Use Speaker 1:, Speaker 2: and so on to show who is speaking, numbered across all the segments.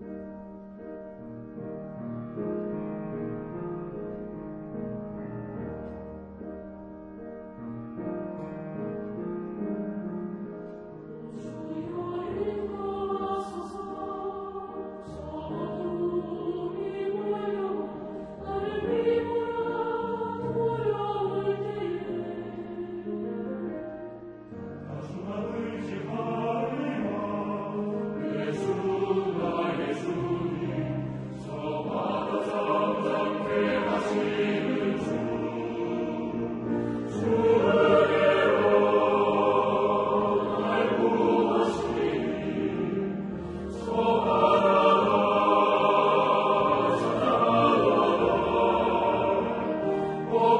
Speaker 1: thank you.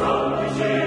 Speaker 1: sun